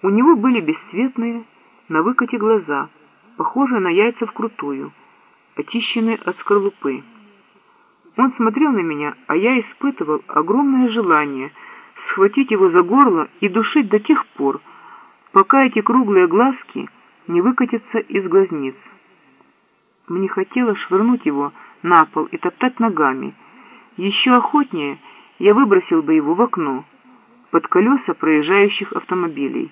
У него были бесцветные, на выкате глаза, похожие на яйца вкрутую, очищенные от скорлупы. Он смотрел на меня, а я испытывал огромное желание схватить его за горло и душить до тех пор, пока эти круглые глазки не выкатятся из глазниц. Мне хотелось швырнуть его на пол и топтать ногами. Еще охотнее я выбросил бы его в окно, под колеса проезжающих автомобилей.